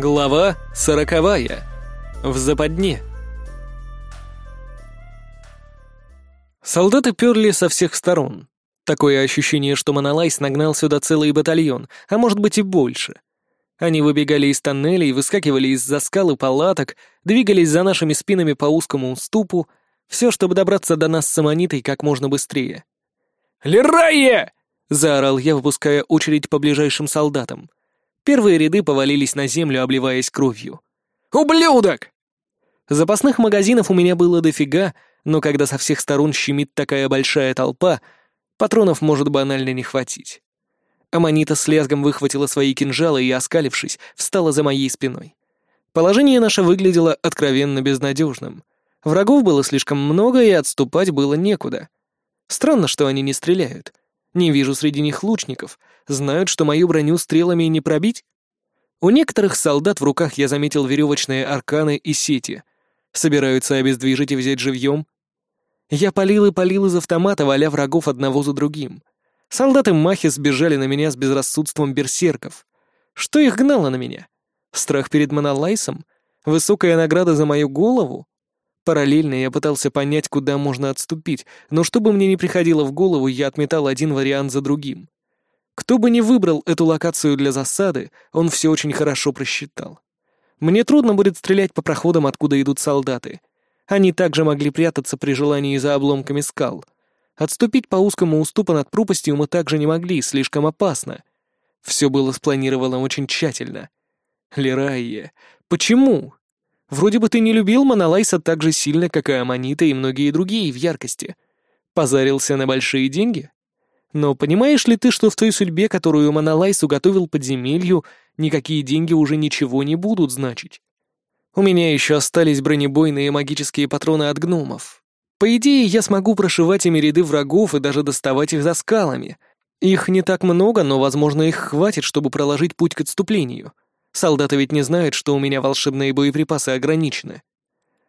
Глава сороковая. В западне. Солдаты перли со всех сторон. Такое ощущение, что Монолайс нагнал сюда целый батальон, а может быть и больше. Они выбегали из тоннелей, выскакивали из-за скал и палаток, двигались за нашими спинами по узкому уступу, все, чтобы добраться до нас с Аманитой как можно быстрее. «Лерайя!» — заорал я, выпуская очередь по ближайшим солдатам. Первые ряды повалились на землю, обливаясь кровью. «Ублюдок!» Запасных магазинов у меня было дофига, но когда со всех сторон щемит такая большая толпа, патронов может банально не хватить. Аманита с лязгом выхватила свои кинжалы и, оскалившись, встала за моей спиной. Положение наше выглядело откровенно безнадежным. Врагов было слишком много, и отступать было некуда. Странно, что они не стреляют. Не вижу среди них лучников. Знают, что мою броню стрелами не пробить? У некоторых солдат в руках я заметил веревочные арканы и сети. Собираются обездвижить и взять живьем? Я палил и палил из автомата, валя врагов одного за другим. Солдаты Махи сбежали на меня с безрассудством берсерков. Что их гнало на меня? Страх перед Монолайсом? Высокая награда за мою голову? Параллельно я пытался понять, куда можно отступить, но чтобы мне не приходило в голову, я отметал один вариант за другим. Кто бы ни выбрал эту локацию для засады, он все очень хорошо просчитал. Мне трудно будет стрелять по проходам, откуда идут солдаты. Они также могли прятаться при желании за обломками скал. Отступить по узкому уступу над пропастью мы также не могли, слишком опасно. Все было спланировано очень тщательно. Лерайя, почему? Вроде бы ты не любил Монолайса так же сильно, как и Аманита и многие другие в яркости. Позарился на большие деньги? Но понимаешь ли ты, что в той судьбе, которую Монолайс уготовил подземелью, никакие деньги уже ничего не будут значить? У меня еще остались бронебойные магические патроны от гномов. По идее, я смогу прошивать ими ряды врагов и даже доставать их за скалами. Их не так много, но, возможно, их хватит, чтобы проложить путь к отступлению. Солдаты ведь не знают, что у меня волшебные боеприпасы ограничены.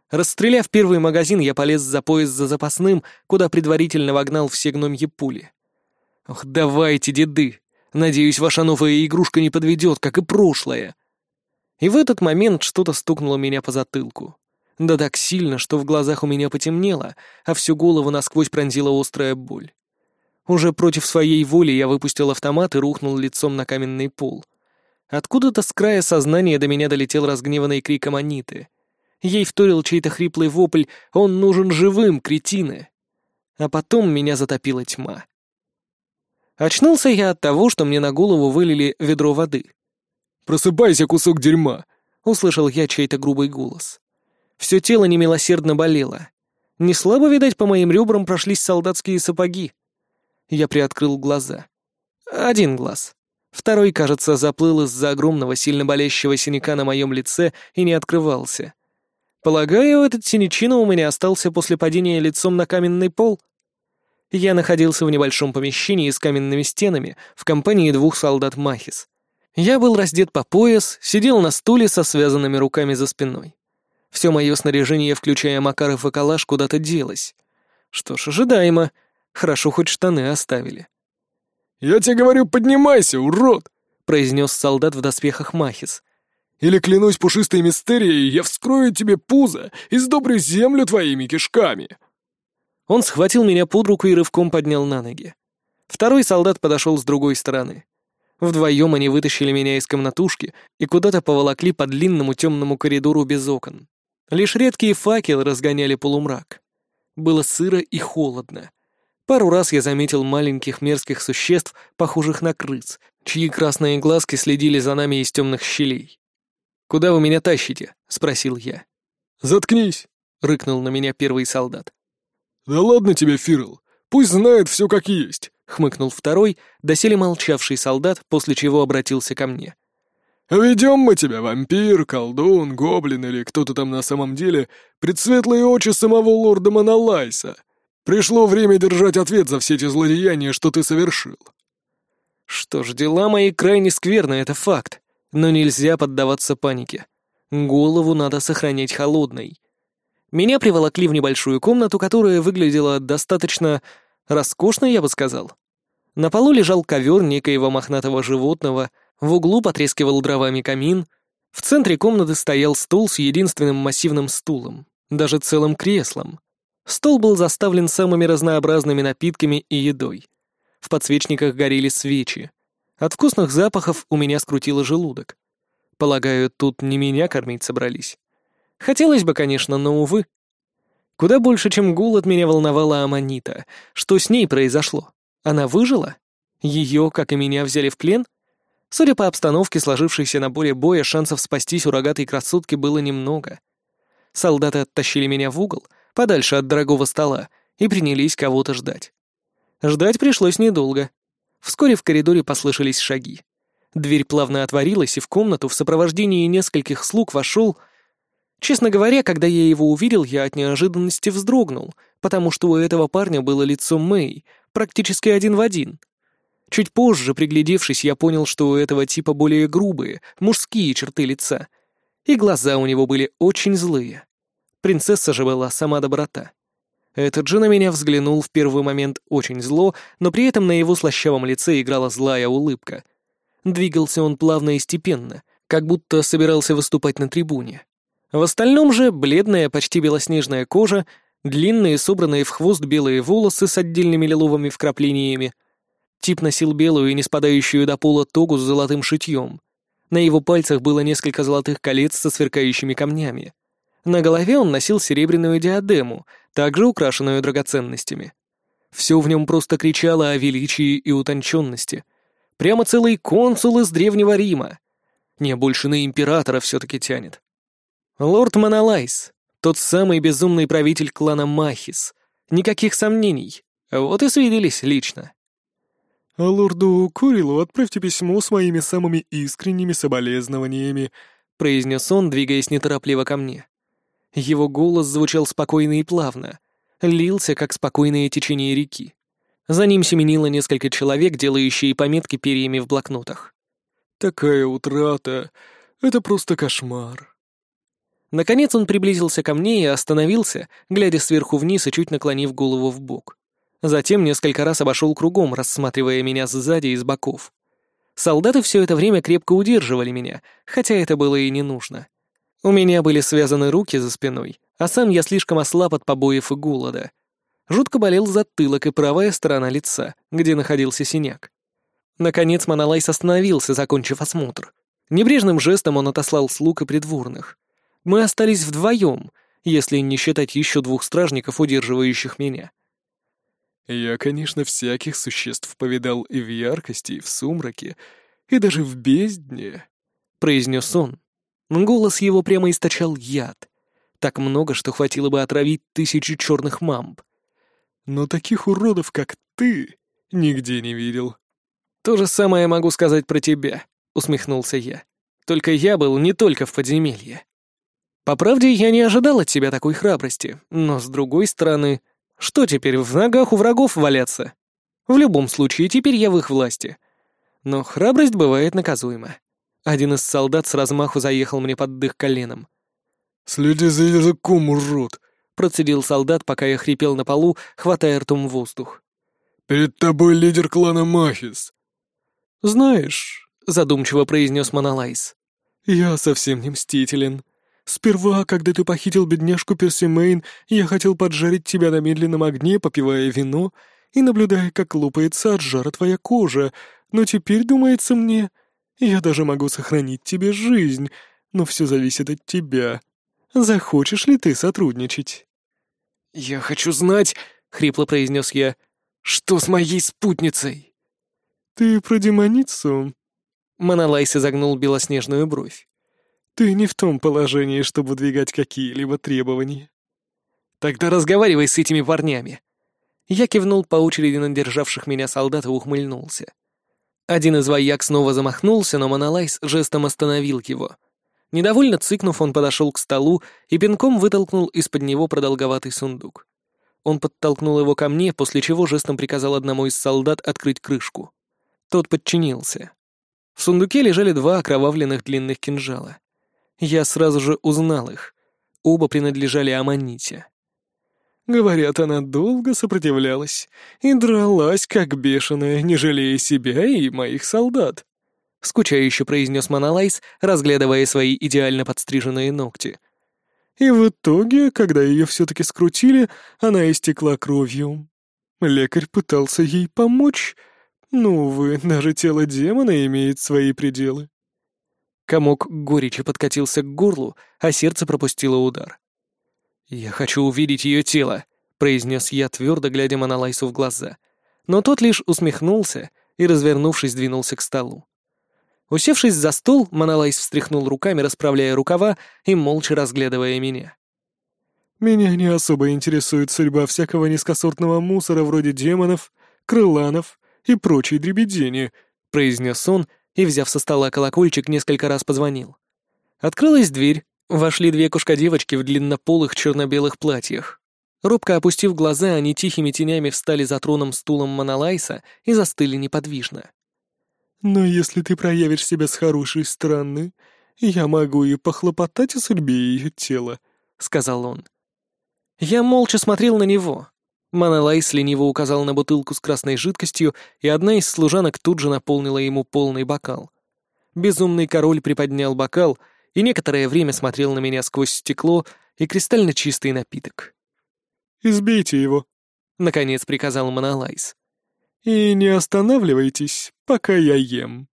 Расстреляв первый магазин, я полез за пояс за запасным, куда предварительно вогнал все гномьи пули. Ох, давайте, деды! Надеюсь, ваша новая игрушка не подведет, как и прошлая. И в этот момент что-то стукнуло меня по затылку. Да так сильно, что в глазах у меня потемнело, а всю голову насквозь пронзила острая боль. Уже против своей воли я выпустил автомат и рухнул лицом на каменный пол. Откуда-то с края сознания до меня долетел разгневанный крик Аманиты. Ей вторил чей-то хриплый вопль «Он нужен живым, кретины!» А потом меня затопила тьма. Очнулся я от того, что мне на голову вылили ведро воды. «Просыпайся, кусок дерьма!» — услышал я чей-то грубый голос. Все тело немилосердно болело. Не слабо, видать, по моим ребрам прошлись солдатские сапоги. Я приоткрыл глаза. Один глаз. Второй, кажется, заплыл из-за огромного, сильно болящего синяка на моем лице и не открывался. Полагаю, этот синячина у меня остался после падения лицом на каменный пол. Я находился в небольшом помещении с каменными стенами в компании двух солдат Махис. Я был раздет по пояс, сидел на стуле со связанными руками за спиной. Все мое снаряжение, включая Макаров и Калаш, куда-то делось. Что ж, ожидаемо. Хорошо, хоть штаны оставили. «Я тебе говорю, поднимайся, урод!» — произнес солдат в доспехах Махис. «Или, клянусь пушистой мистерией, я вскрою тебе пузо и сдобрю землю твоими кишками!» Он схватил меня под руку и рывком поднял на ноги. Второй солдат подошел с другой стороны. Вдвоем они вытащили меня из комнатушки и куда-то поволокли по длинному темному коридору без окон. Лишь редкие факелы разгоняли полумрак. Было сыро и холодно. Пару раз я заметил маленьких мерзких существ, похожих на крыс, чьи красные глазки следили за нами из темных щелей. «Куда вы меня тащите?» — спросил я. «Заткнись!» — рыкнул на меня первый солдат. «Да ладно тебе, Фирл, пусть знает все как есть», — хмыкнул второй, доселе молчавший солдат, после чего обратился ко мне. «Ведем мы тебя, вампир, колдун, гоблин или кто-то там на самом деле, предсветлые очи самого лорда Монолайса. Пришло время держать ответ за все эти злодеяния, что ты совершил». Что ж, дела мои крайне скверны, это факт. Но нельзя поддаваться панике. Голову надо сохранять холодной. Меня приволокли в небольшую комнату, которая выглядела достаточно роскошно, я бы сказал. На полу лежал ковер некоего мохнатого животного, в углу потрескивал дровами камин. В центре комнаты стоял стол с единственным массивным стулом, даже целым креслом. Стол был заставлен самыми разнообразными напитками и едой. В подсвечниках горели свечи. От вкусных запахов у меня скрутило желудок. Полагаю, тут не меня кормить собрались. Хотелось бы, конечно, но, увы. Куда больше, чем гул, от меня волновала Аманита. Что с ней произошло? Она выжила? Ее, как и меня, взяли в плен? Судя по обстановке, сложившейся на поле боя, шансов спастись у рогатой красотки было немного. Солдаты оттащили меня в угол, подальше от дорогого стола, и принялись кого-то ждать. Ждать пришлось недолго. Вскоре в коридоре послышались шаги. Дверь плавно отворилась, и в комнату в сопровождении нескольких слуг вошел... Честно говоря, когда я его увидел, я от неожиданности вздрогнул, потому что у этого парня было лицо Мэй, практически один в один. Чуть позже, приглядевшись, я понял, что у этого типа более грубые, мужские черты лица. И глаза у него были очень злые. Принцесса же была сама доброта. Этот же на меня взглянул в первый момент очень зло, но при этом на его слащавом лице играла злая улыбка, Двигался он плавно и степенно, как будто собирался выступать на трибуне. В остальном же бледная, почти белоснежная кожа, длинные, собранные в хвост белые волосы с отдельными лиловыми вкраплениями. Тип носил белую и не спадающую до пола тогу с золотым шитьем. На его пальцах было несколько золотых колец со сверкающими камнями. На голове он носил серебряную диадему, также украшенную драгоценностями. Все в нем просто кричало о величии и утонченности, Прямо целый консул из Древнего Рима. Не, больше на императора все-таки тянет. Лорд Монолайс, тот самый безумный правитель клана Махис. Никаких сомнений. Вот и свиделись лично. А лорду Курилу отправьте письмо с моими самыми искренними соболезнованиями, произнес он, двигаясь неторопливо ко мне. Его голос звучал спокойно и плавно, лился, как спокойное течение реки. За ним семенило несколько человек, делающие пометки перьями в блокнотах. «Такая утрата! Это просто кошмар!» Наконец он приблизился ко мне и остановился, глядя сверху вниз и чуть наклонив голову в бок. Затем несколько раз обошел кругом, рассматривая меня сзади и с боков. Солдаты все это время крепко удерживали меня, хотя это было и не нужно. У меня были связаны руки за спиной, а сам я слишком ослаб от побоев и голода. Жутко болел затылок и правая сторона лица, где находился синяк. Наконец Монолайс остановился, закончив осмотр. Небрежным жестом он отослал слуг и придворных. Мы остались вдвоем, если не считать еще двух стражников, удерживающих меня. Я, конечно, всяких существ повидал и в яркости, и в сумраке, и даже в бездне, — произнес он. Голос его прямо источал яд. Так много, что хватило бы отравить тысячи черных мамб но таких уродов, как ты, нигде не видел». «То же самое могу сказать про тебя», — усмехнулся я. «Только я был не только в подземелье. По правде, я не ожидал от тебя такой храбрости, но, с другой стороны, что теперь, в ногах у врагов валяться? В любом случае, теперь я в их власти. Но храбрость бывает наказуема. Один из солдат с размаху заехал мне под дых коленом. «Следи за языком, урод!» процедил солдат, пока я хрипел на полу, хватая ртом воздух. «Перед тобой лидер клана Махис». «Знаешь», — задумчиво произнес Монолайс, — «я совсем не мстителен. Сперва, когда ты похитил бедняжку Персимейн, я хотел поджарить тебя на медленном огне, попивая вино и наблюдая, как лопается от жара твоя кожа, но теперь, думается мне, я даже могу сохранить тебе жизнь, но все зависит от тебя. Захочешь ли ты сотрудничать?» «Я хочу знать», — хрипло произнес я, — «что с моей спутницей?» «Ты про демоницу?» Монолайс изогнул белоснежную бровь. «Ты не в том положении, чтобы выдвигать какие-либо требования». «Тогда разговаривай с этими парнями». Я кивнул по очереди на державших меня солдат и ухмыльнулся. Один из вояк снова замахнулся, но Монолайс жестом остановил его — Недовольно цыкнув, он подошел к столу и пинком вытолкнул из-под него продолговатый сундук. Он подтолкнул его ко мне, после чего жестом приказал одному из солдат открыть крышку. Тот подчинился. В сундуке лежали два окровавленных длинных кинжала. Я сразу же узнал их. Оба принадлежали Аманите. Говорят, она долго сопротивлялась и дралась, как бешеная, не жалея себя и моих солдат. — скучающе произнес Монолайс, разглядывая свои идеально подстриженные ногти. «И в итоге, когда ее все-таки скрутили, она истекла кровью. Лекарь пытался ей помочь, но, увы, даже тело демона имеет свои пределы». Комок горечи подкатился к горлу, а сердце пропустило удар. «Я хочу увидеть ее тело», — произнес я, твердо глядя Монолайсу в глаза. Но тот лишь усмехнулся и, развернувшись, двинулся к столу. Усевшись за стол, Монолайс встряхнул руками, расправляя рукава и молча разглядывая меня. «Меня не особо интересует судьба всякого низкосортного мусора вроде демонов, крыланов и прочей дребедени», — произнес он и, взяв со стола колокольчик, несколько раз позвонил. Открылась дверь, вошли две кошка-девочки в длиннополых черно-белых платьях. Робко опустив глаза, они тихими тенями встали за троном стулом Монолайса и застыли неподвижно. Но если ты проявишь себя с хорошей стороны, я могу и похлопотать о судьбе ее тела», — сказал он. Я молча смотрел на него. Манолайс лениво указал на бутылку с красной жидкостью, и одна из служанок тут же наполнила ему полный бокал. Безумный король приподнял бокал и некоторое время смотрел на меня сквозь стекло и кристально чистый напиток. «Избейте его», — наконец приказал Монолайс. И не останавливайтесь, пока я ем.